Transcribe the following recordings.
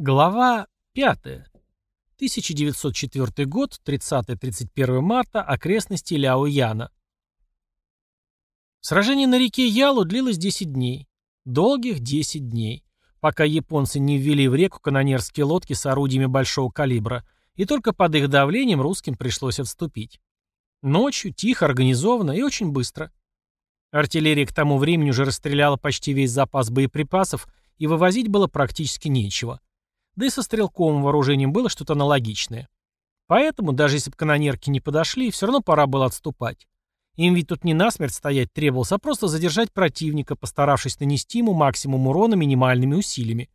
Глава 5. 1904 год, 30-31 марта, окрестности Ляояна. Сражение на реке Ялу длилось 10 дней. Долгих 10 дней. Пока японцы не ввели в реку канонерские лодки с орудиями большого калибра, и только под их давлением русским пришлось отступить. Ночью, тихо, организованно и очень быстро. Артиллерия к тому времени уже расстреляла почти весь запас боеприпасов, и вывозить было практически нечего. Да и со стрелковым вооружением было что-то аналогичное. Поэтому, даже если бы канонерки не подошли, все равно пора было отступать. Им ведь тут не насмерть стоять требовалось, а просто задержать противника, постаравшись нанести ему максимум урона минимальными усилиями.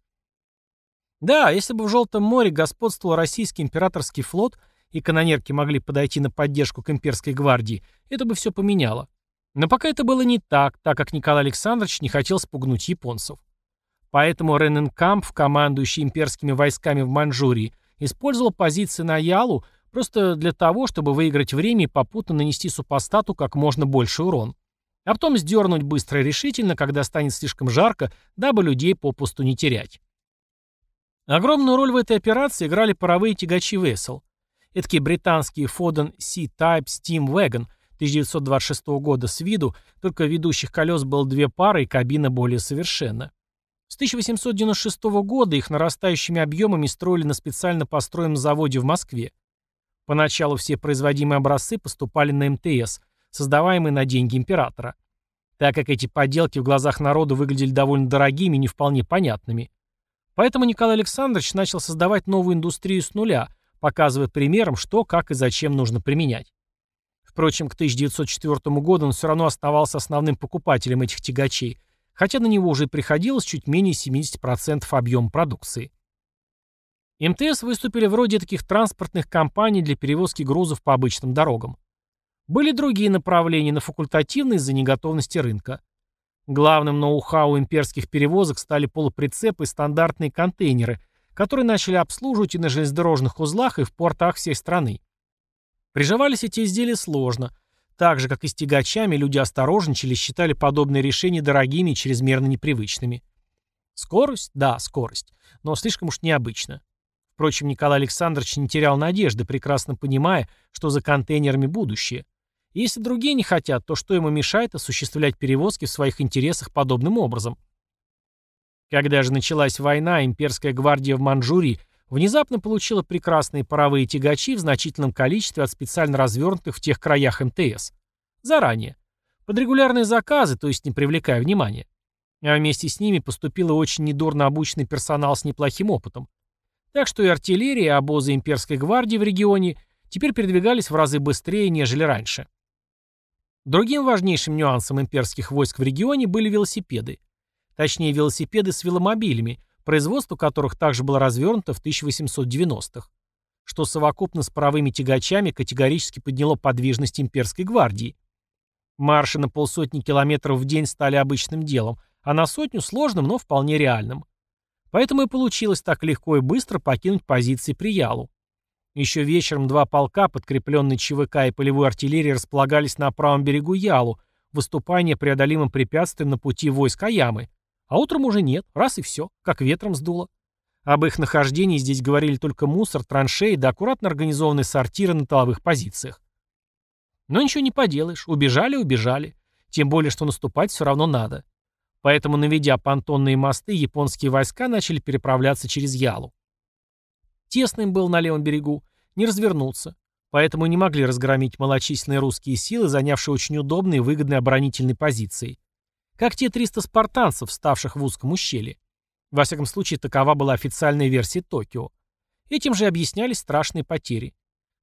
Да, если бы в Желтом море господствовал российский императорский флот, и канонерки могли подойти на поддержку к имперской гвардии, это бы все поменяло. Но пока это было не так, так как Николай Александрович не хотел спугнуть японцев. Поэтому Рененкамп, командующий имперскими войсками в Маньчжурии, использовал позиции на Ялу просто для того, чтобы выиграть время и попутно нанести супостату как можно больше урон. А потом сдернуть быстро и решительно, когда станет слишком жарко, дабы людей попусту не терять. Огромную роль в этой операции играли паровые тягачи Vessel. Эдакий британский Foden C-Type Steam Wagon 1926 года с виду, только ведущих колес было две пары и кабина более совершенна. С 1896 года их нарастающими объемами строили на специально построенном заводе в Москве. Поначалу все производимые образцы поступали на МТС, создаваемые на деньги императора. Так как эти поделки в глазах народа выглядели довольно дорогими и не вполне понятными. Поэтому Николай Александрович начал создавать новую индустрию с нуля, показывая примером, что, как и зачем нужно применять. Впрочем, к 1904 году он все равно оставался основным покупателем этих тягачей – хотя на него уже приходилось чуть менее 70% объем продукции. МТС выступили вроде таких транспортных компаний для перевозки грузов по обычным дорогам. Были другие направления, на факультативные из-за неготовности рынка. Главным ноу-хау имперских перевозок стали полуприцепы и стандартные контейнеры, которые начали обслуживать и на железнодорожных узлах, и в портах всей страны. Приживались эти изделия сложно, так же, как и с тягачами, люди осторожничали, считали подобные решения дорогими и чрезмерно непривычными. Скорость? Да, скорость. Но слишком уж необычно. Впрочем, Николай Александрович не терял надежды, прекрасно понимая, что за контейнерами будущее. И если другие не хотят, то что ему мешает осуществлять перевозки в своих интересах подобным образом? Когда же началась война, имперская гвардия в Манчжурии внезапно получила прекрасные паровые тягачи в значительном количестве от специально развернутых в тех краях МТС. Заранее. Под регулярные заказы, то есть не привлекая внимания. А вместе с ними поступил очень недурно обученный персонал с неплохим опытом. Так что и артиллерия, и обозы имперской гвардии в регионе теперь передвигались в разы быстрее, нежели раньше. Другим важнейшим нюансом имперских войск в регионе были велосипеды. Точнее, велосипеды с веломобилями, производство которых также было развернуто в 1890-х, что совокупно с паровыми тягачами категорически подняло подвижность имперской гвардии. Марши на полсотни километров в день стали обычным делом, а на сотню сложным, но вполне реальным. Поэтому и получилось так легко и быстро покинуть позиции при Ялу. Еще вечером два полка, подкрепленные ЧВК и полевой артиллерией, располагались на правом берегу Ялу, выступая непреодолимым препятствием на пути войск Аямы, а утром уже нет, раз и все, как ветром сдуло. Об их нахождении здесь говорили только мусор, траншеи да аккуратно организованные сортиры на тыловых позициях. Но ничего не поделаешь, убежали, убежали. Тем более, что наступать все равно надо. Поэтому, наведя понтонные мосты, японские войска начали переправляться через Ялу. Тесно им было на левом берегу, не развернуться, поэтому не могли разгромить малочисленные русские силы, занявшие очень удобные и выгодные оборонительные позиции как те 300 спартанцев, ставших в узком ущелье. Во всяком случае, такова была официальная версия Токио. Этим же объяснялись страшные потери.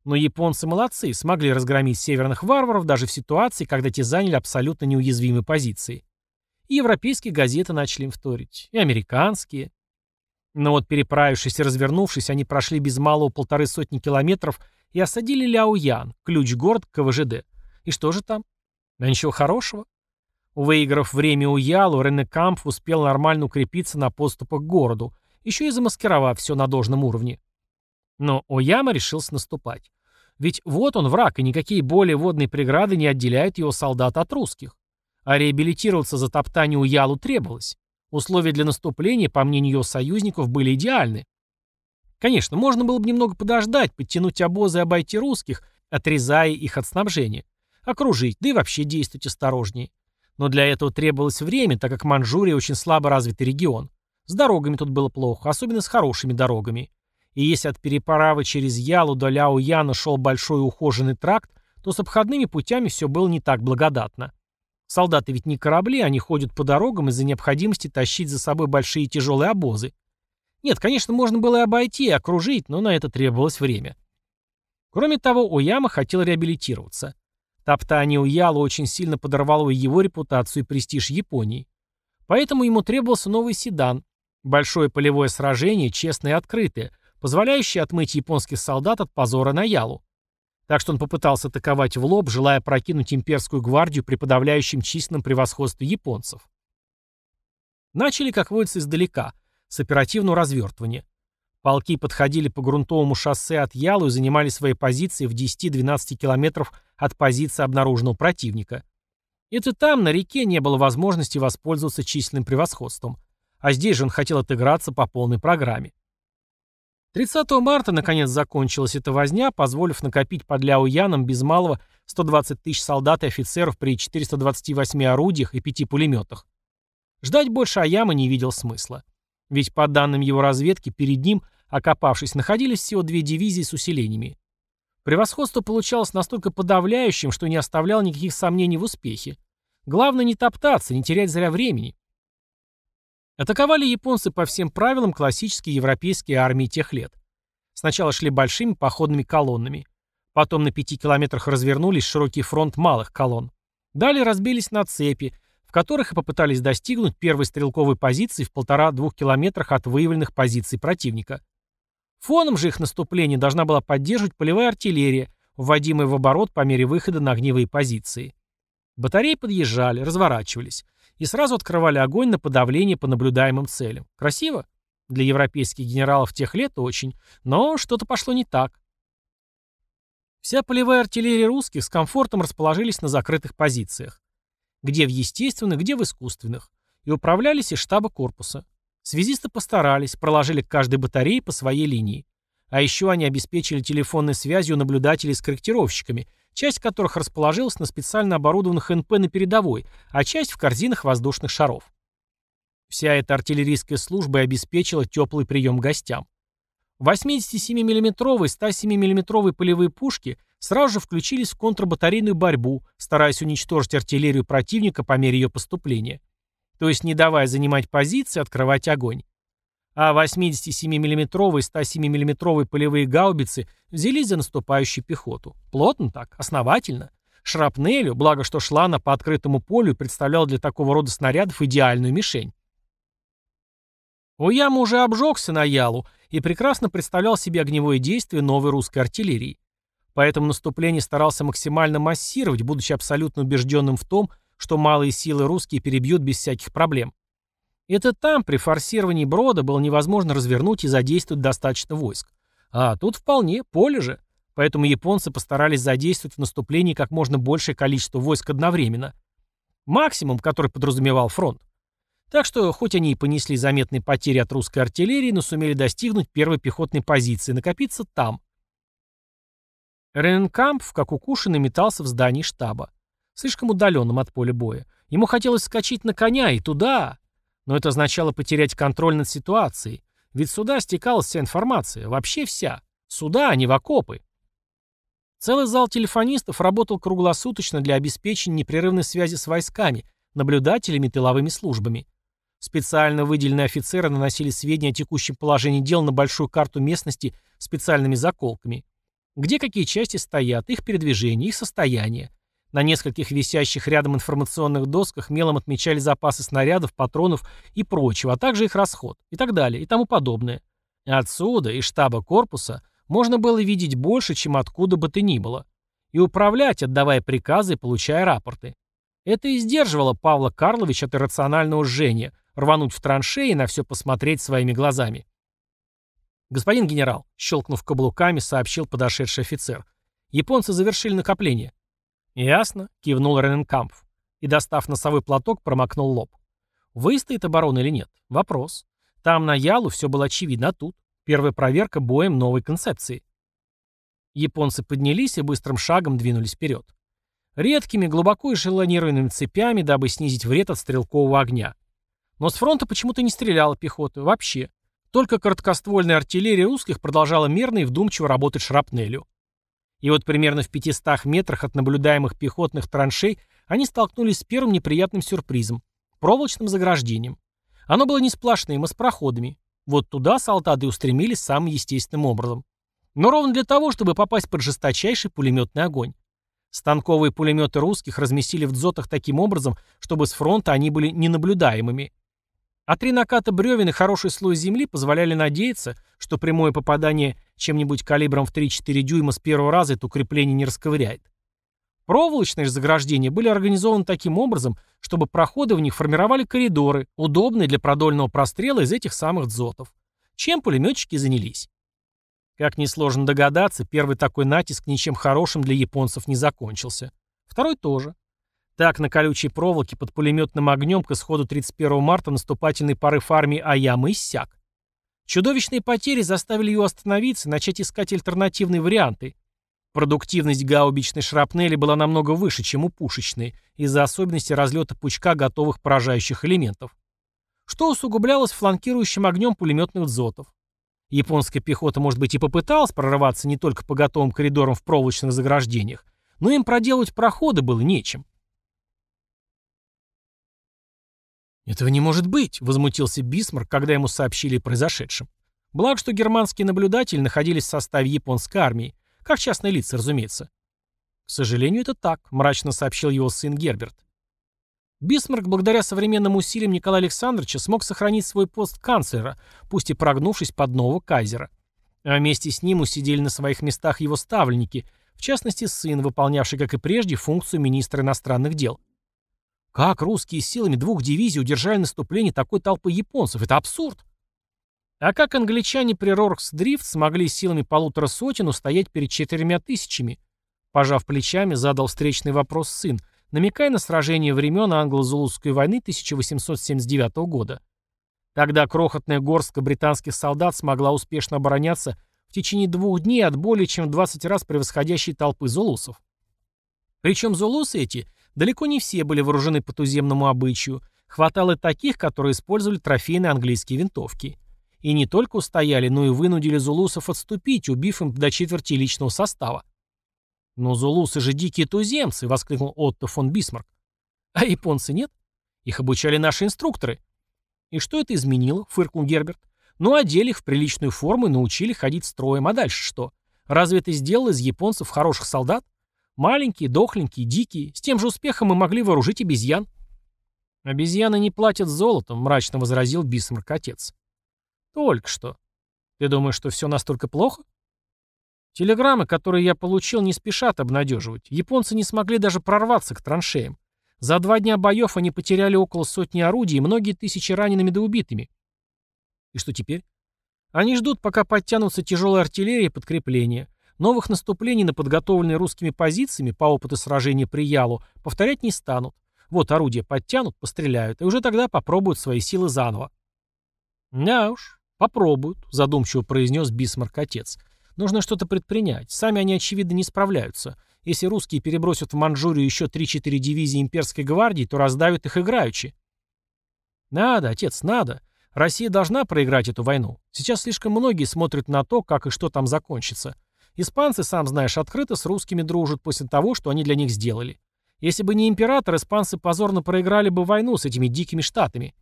Но японцы молодцы, смогли разгромить северных варваров даже в ситуации, когда те заняли абсолютно неуязвимые позиции. И европейские газеты начали им вторить, и американские. Но вот переправившись и развернувшись, они прошли без малого полторы сотни километров и осадили Ляоян, ключ-город КВЖД. И что же там? Да ничего хорошего. Выиграв время у Ялу, Ренекамп успел нормально укрепиться на подступах к городу, еще и замаскировав все на должном уровне. Но Ояма решился наступать. Ведь вот он враг, и никакие более водные преграды не отделяют его солдат от русских. А реабилитироваться за топтание Уялу требовалось. Условия для наступления, по мнению его союзников, были идеальны. Конечно, можно было бы немного подождать, подтянуть обозы и обойти русских, отрезая их от снабжения. Окружить, да и вообще действовать осторожнее. Но для этого требовалось время, так как Манчжурия очень слабо развитый регион. С дорогами тут было плохо, особенно с хорошими дорогами. И если от переправы через Ялу до Ляо-Яна шел большой ухоженный тракт, то с обходными путями все было не так благодатно. Солдаты ведь не корабли, они ходят по дорогам из-за необходимости тащить за собой большие тяжелые обозы. Нет, конечно, можно было и обойти, и окружить, но на это требовалось время. Кроме того, Уяма хотел реабилитироваться. Топтание Уяла очень сильно подорвало его репутацию и престиж Японии. Поэтому ему требовался новый седан, большое полевое сражение, честное и открытое, позволяющее отмыть японских солдат от позора на Ялу. Так что он попытался атаковать в лоб, желая прокинуть имперскую гвардию при подавляющем численном превосходстве японцев. Начали, как водится, издалека, с оперативного развертывания. Полки подходили по грунтовому шоссе от Ялу и занимали свои позиции в 10-12 километров от позиции обнаруженного противника. Это там, на реке, не было возможности воспользоваться численным превосходством. А здесь же он хотел отыграться по полной программе. 30 марта, наконец, закончилась эта возня, позволив накопить под Ляо Яном без малого 120 тысяч солдат и офицеров при 428 орудиях и 5 пулеметах. Ждать больше Аяма не видел смысла. Ведь по данным его разведки, перед ним, окопавшись, находились всего две дивизии с усилениями. Превосходство получалось настолько подавляющим, что не оставляло никаких сомнений в успехе. Главное не топтаться, не терять зря времени. Атаковали японцы по всем правилам классические европейские армии тех лет. Сначала шли большими походными колоннами. Потом на пяти километрах развернулись широкий фронт малых колонн. Далее разбились на цепи, в которых и попытались достигнуть первой стрелковой позиции в полтора-двух километрах от выявленных позиций противника. Фоном же их наступления должна была поддерживать полевая артиллерия, вводимая в оборот по мере выхода на огневые позиции. Батареи подъезжали, разворачивались и сразу открывали огонь на подавление по наблюдаемым целям. Красиво? Для европейских генералов тех лет очень, но что-то пошло не так. Вся полевая артиллерия русских с комфортом расположились на закрытых позициях. Где в естественных, где в искусственных. И управлялись из штаба корпуса. Связисты постарались, проложили к каждой батарее по своей линии. А еще они обеспечили телефонной связью наблюдателей с корректировщиками, часть которых расположилась на специально оборудованных НП на передовой, а часть в корзинах воздушных шаров. Вся эта артиллерийская служба обеспечила теплый прием гостям. 87 миллиметровые 107 миллиметровые полевые пушки сразу же включились в контрбатарейную борьбу, стараясь уничтожить артиллерию противника по мере ее поступления то есть не давая занимать позиции, открывать огонь. А 87 миллиметровые 107 миллиметровые полевые гаубицы взялись за наступающую пехоту. Плотно так, основательно. Шрапнелью, благо что шла по открытому полю и представляла для такого рода снарядов идеальную мишень. Уяма уже обжегся на Ялу и прекрасно представлял себе огневое действие новой русской артиллерии. Поэтому наступление старался максимально массировать, будучи абсолютно убежденным в том, что малые силы русские перебьют без всяких проблем. Это там, при форсировании брода, было невозможно развернуть и задействовать достаточно войск. А тут вполне, поле же. Поэтому японцы постарались задействовать в наступлении как можно большее количество войск одновременно. Максимум, который подразумевал фронт. Так что, хоть они и понесли заметные потери от русской артиллерии, но сумели достигнуть первой пехотной позиции, накопиться там. Рененкамп, как укушенный, метался в здании штаба слишком удаленным от поля боя. Ему хотелось скачать на коня и туда. Но это означало потерять контроль над ситуацией. Ведь сюда стекалась вся информация, вообще вся. Сюда, а не в окопы. Целый зал телефонистов работал круглосуточно для обеспечения непрерывной связи с войсками, наблюдателями и тыловыми службами. Специально выделенные офицеры наносили сведения о текущем положении дел на большую карту местности специальными заколками. Где какие части стоят, их передвижение, их состояние. На нескольких висящих рядом информационных досках мелом отмечали запасы снарядов, патронов и прочего, а также их расход и так далее и тому подобное. Отсюда, из штаба корпуса, можно было видеть больше, чем откуда бы то ни было. И управлять, отдавая приказы и получая рапорты. Это и сдерживало Павла Карловича от иррационального жжения, рвануть в траншеи и на все посмотреть своими глазами. «Господин генерал», щелкнув каблуками, сообщил подошедший офицер, «японцы завершили накопление. «Ясно», — кивнул Рененкампф. И, достав носовой платок, промокнул лоб. «Выстоит оборона или нет? Вопрос. Там на Ялу все было очевидно, а тут? Первая проверка боем новой концепции. Японцы поднялись и быстрым шагом двинулись вперед. Редкими, глубоко эшелонированными цепями, дабы снизить вред от стрелкового огня. Но с фронта почему-то не стреляла пехота. Вообще. Только короткоствольная артиллерия русских продолжала мерно и вдумчиво работать шрапнелью. И вот примерно в 500 метрах от наблюдаемых пехотных траншей они столкнулись с первым неприятным сюрпризом – проволочным заграждением. Оно было не сплошным, а с проходами. Вот туда солдаты устремились самым естественным образом. Но ровно для того, чтобы попасть под жесточайший пулеметный огонь. Станковые пулеметы русских разместили в дзотах таким образом, чтобы с фронта они были ненаблюдаемыми. А три наката бревен и хороший слой земли позволяли надеяться, что прямое попадание чем-нибудь калибром в 3-4 дюйма с первого раза это укрепление не расковыряет. Проволочные же заграждения были организованы таким образом, чтобы проходы в них формировали коридоры, удобные для продольного прострела из этих самых дзотов. Чем пулеметчики занялись. Как несложно догадаться, первый такой натиск ничем хорошим для японцев не закончился. Второй тоже. Так, на колючей проволоке под пулеметным огнем к исходу 31 марта наступательный порыв армии Аямы иссяк. Чудовищные потери заставили ее остановиться и начать искать альтернативные варианты. Продуктивность гаубичной шрапнели была намного выше, чем у пушечной, из-за особенностей разлета пучка готовых поражающих элементов. Что усугублялось фланкирующим огнем пулеметных дзотов. Японская пехота, может быть, и попыталась прорываться не только по готовым коридорам в проволочных заграждениях, но им проделать проходы было нечем. «Этого не может быть!» — возмутился Бисмарк, когда ему сообщили о произошедшем. Благо, что германские наблюдатели находились в составе японской армии, как частные лица, разумеется. «К сожалению, это так», — мрачно сообщил его сын Герберт. Бисмарк, благодаря современным усилиям Николая Александровича, смог сохранить свой пост канцлера, пусть и прогнувшись под нового кайзера. А вместе с ним усидели на своих местах его ставленники, в частности сын, выполнявший, как и прежде, функцию министра иностранных дел. Как русские силами двух дивизий удержали наступление такой толпы японцев? Это абсурд. А как англичане при Роркс-Дрифт смогли силами полутора сотен устоять перед четырьмя тысячами? Пожав плечами, задал встречный вопрос сын, намекая на сражение времен англо-зулузской войны 1879 года. Тогда крохотная горстка британских солдат смогла успешно обороняться в течение двух дней от более чем 20 раз превосходящей толпы зулусов. Причем зулусы эти далеко не все были вооружены по туземному обычаю, хватало таких, которые использовали трофейные английские винтовки. И не только устояли, но и вынудили зулусов отступить, убив им до четверти личного состава. «Но зулусы же дикие туземцы!» — воскликнул Отто фон Бисмарк. «А японцы нет? Их обучали наши инструкторы». «И что это изменило?» — фыркнул Герберт. «Ну, одели их в приличную форму и научили ходить строем. А дальше что? Разве это сделало из японцев хороших солдат? Маленькие, дохленькие, дикие. С тем же успехом мы могли вооружить обезьян». «Обезьяны не платят золотом», — мрачно возразил Бисмарк отец. «Только что. Ты думаешь, что все настолько плохо?» Телеграммы, которые я получил, не спешат обнадеживать. Японцы не смогли даже прорваться к траншеям. За два дня боев они потеряли около сотни орудий и многие тысячи ранеными да убитыми. И что теперь? Они ждут, пока подтянутся тяжелые артиллерии и подкрепления. Новых наступлений на подготовленные русскими позициями по опыту сражения при Ялу повторять не станут. Вот орудия подтянут, постреляют, и уже тогда попробуют свои силы заново. «Да уж, попробуют», — задумчиво произнес Бисмарк отец. Нужно что-то предпринять. Сами они, очевидно, не справляются. Если русские перебросят в Манчжурию еще 3-4 дивизии имперской гвардии, то раздавят их играючи. Надо, отец, надо. Россия должна проиграть эту войну. Сейчас слишком многие смотрят на то, как и что там закончится. Испанцы, сам знаешь, открыто с русскими дружат после того, что они для них сделали. Если бы не император, испанцы позорно проиграли бы войну с этими дикими штатами.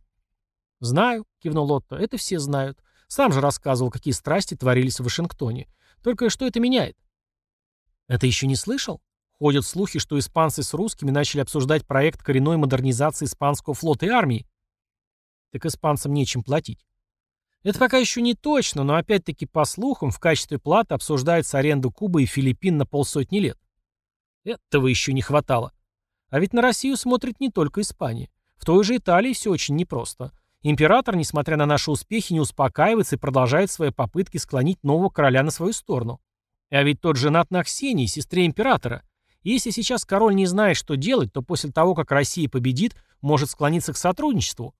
«Знаю», — кивнул Лотто, — «это все знают. Сам же рассказывал, какие страсти творились в Вашингтоне. Только что это меняет? Это еще не слышал? Ходят слухи, что испанцы с русскими начали обсуждать проект коренной модернизации испанского флота и армии. Так испанцам нечем платить. Это пока еще не точно, но опять-таки по слухам в качестве платы обсуждается аренда Кубы и Филиппин на полсотни лет. Этого еще не хватало. А ведь на Россию смотрит не только Испания. В той же Италии все очень непросто. Император, несмотря на наши успехи, не успокаивается и продолжает свои попытки склонить нового короля на свою сторону. А ведь тот женат на Ксении, сестре императора. если сейчас король не знает, что делать, то после того, как Россия победит, может склониться к сотрудничеству.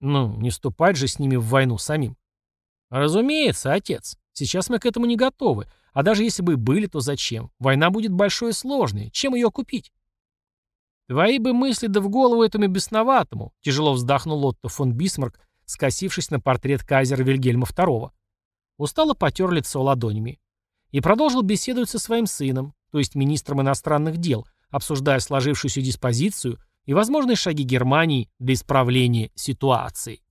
Ну, не вступать же с ними в войну самим. Разумеется, отец. Сейчас мы к этому не готовы. А даже если бы были, то зачем? Война будет большой и сложной. Чем ее купить? Твои бы мысли да в голову этому бесноватому, тяжело вздохнул Отто фон Бисмарк, скосившись на портрет кайзера Вильгельма II. Устало потер лицо ладонями. И продолжил беседовать со своим сыном, то есть министром иностранных дел, обсуждая сложившуюся диспозицию и возможные шаги Германии для исправления ситуации.